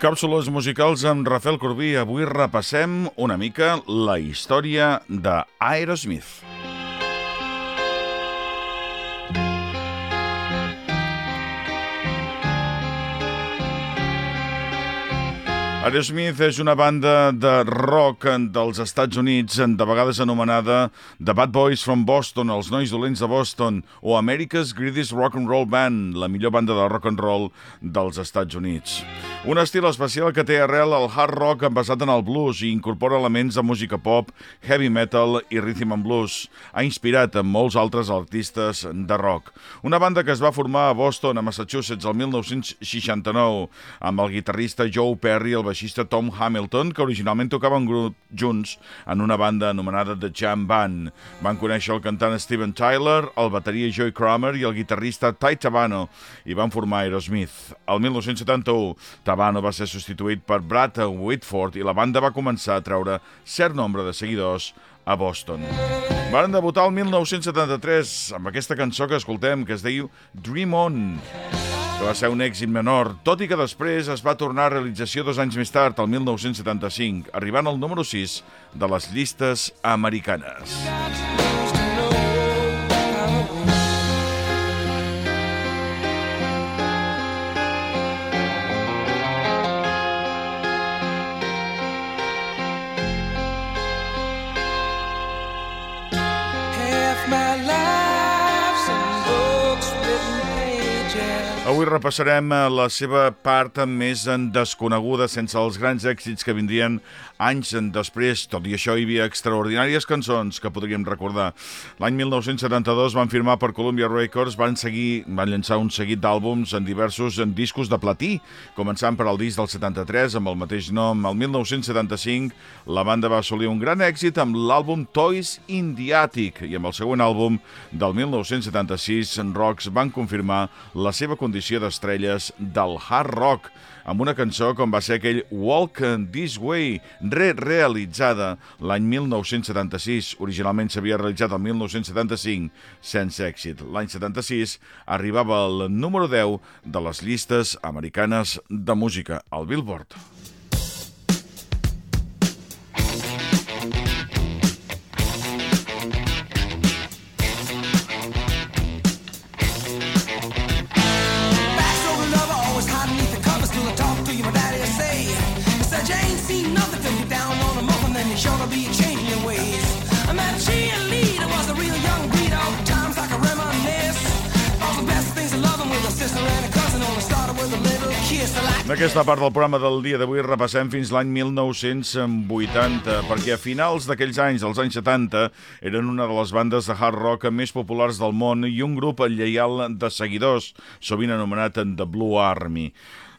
Càpsules musicals amb Rafael Corbí. Avui repassem una mica la història d'Aerosmith. Aerosmith és una banda de rock dels Estats Units, de vegades anomenada The Bad Boys from Boston, els nois dolents de Boston, o America's Greatest Rock and Roll Band, la millor banda de rock and roll dels Estats Units. Un estil especial que té arrel al hard rock basat en el blues i incorpora elements de música pop, heavy metal i rhythm and blues. Ha inspirat en molts altres artistes de rock. Una banda que es va formar a Boston, a Massachusetts, el 1969, amb el guitarrista Joe Perry, el baixista Tom Hamilton, que originalment tocaven grup junts en una banda anomenada The Jam Band. Van conèixer el cantant Steven Tyler, el bateria Joey Kramer i el guitarrista Ty Tabano i van formar Aerosmith. El 1971, Tabano va ser substituït per Brad Whitford i la banda va començar a treure cert nombre de seguidors a Boston. Van debutar el 1973 amb aquesta cançó que escoltem, que es diu Dream On que va ser un èxit menor, tot i que després es va tornar a realització dos anys més tard, el 1975, arribant al número 6 de les llistes americanes. Half Avui repassarem eh, la seva part més en desconeguda, sense els grans èxits que vindrien anys en després. Tot i això, hi havia extraordinàries cançons que podríem recordar. L'any 1972 van firmar per Columbia Records, van seguir, van llançar un seguit d'àlbums en diversos en discos de platí, començant per al disc del 73 amb el mateix nom. El 1975 la banda va assolir un gran èxit amb l'àlbum Toys in the Attic i amb el següent àlbum del 1976 en Rocks van confirmar la seva condició d'estrelles del hard rock amb una cançó com va ser aquell Walk This Way, re-realitzada l'any 1976. Originalment s'havia realitzat el 1975 sense èxit. L'any 76 arribava al número 10 de les llistes americanes de música, al Billboard. Sure to be changing ways. Was a real young times reminisce. The best things loving with a sister and a cousin, a little kiss. En aquesta part del programa del dia d'avui repassem fins l'any 1980, perquè a finals d'aquells anys, als anys 70, eren una de les bandes de hard rock més populars del món i un grup lleial de seguidors, sovint anomenat The Blue Army.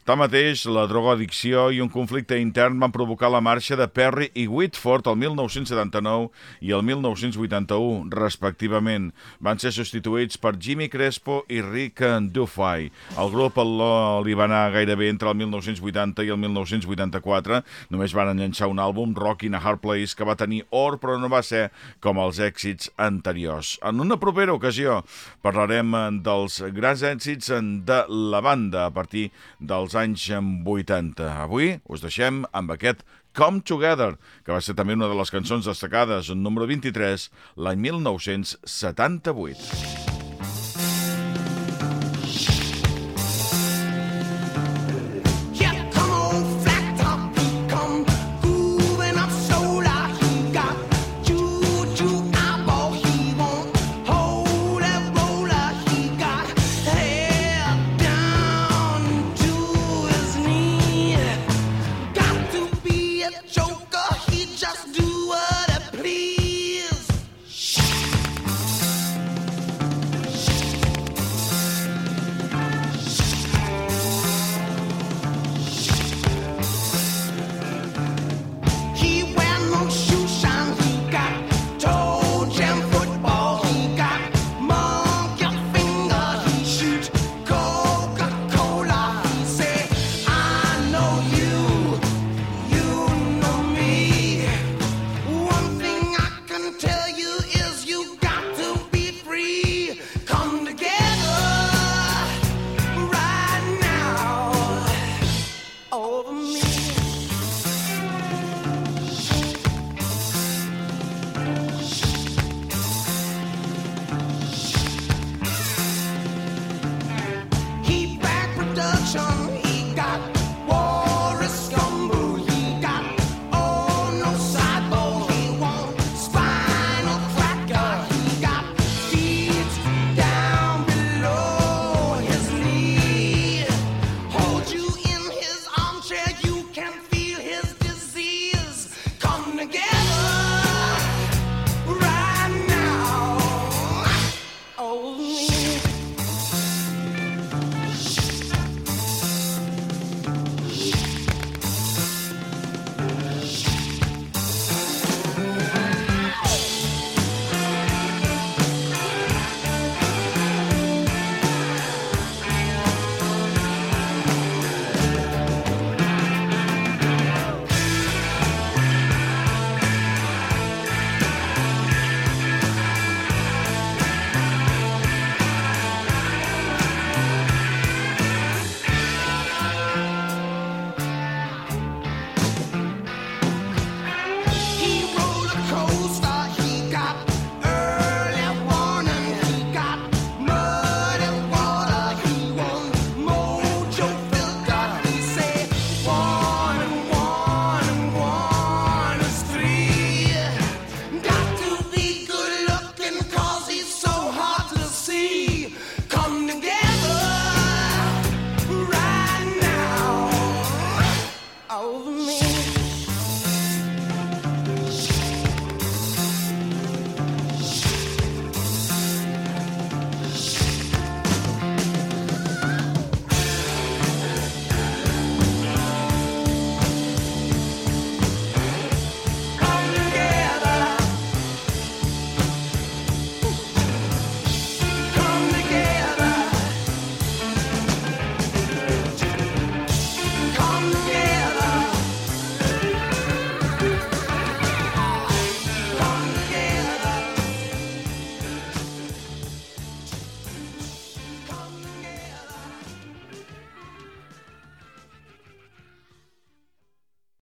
Tanmateix, la drogoaddicció i un conflicte intern van provocar la marxa de Perry i Whitford el 1979 i el 1981, respectivament. Van ser substituïts per Jimmy Crespo i Rick Dufay. El grup li va anar gairebé entre el 1980 i el 1984. Només van llançar un àlbum, Rock in a Hard Place, que va tenir or, però no va ser com els èxits anteriors. En una propera ocasió parlarem dels grans èxits de la banda a partir dels anys 80. Avui us deixem amb aquest Come Together, que va ser també una de les cançons destacades, en número 23, l'any 1978. Revolution.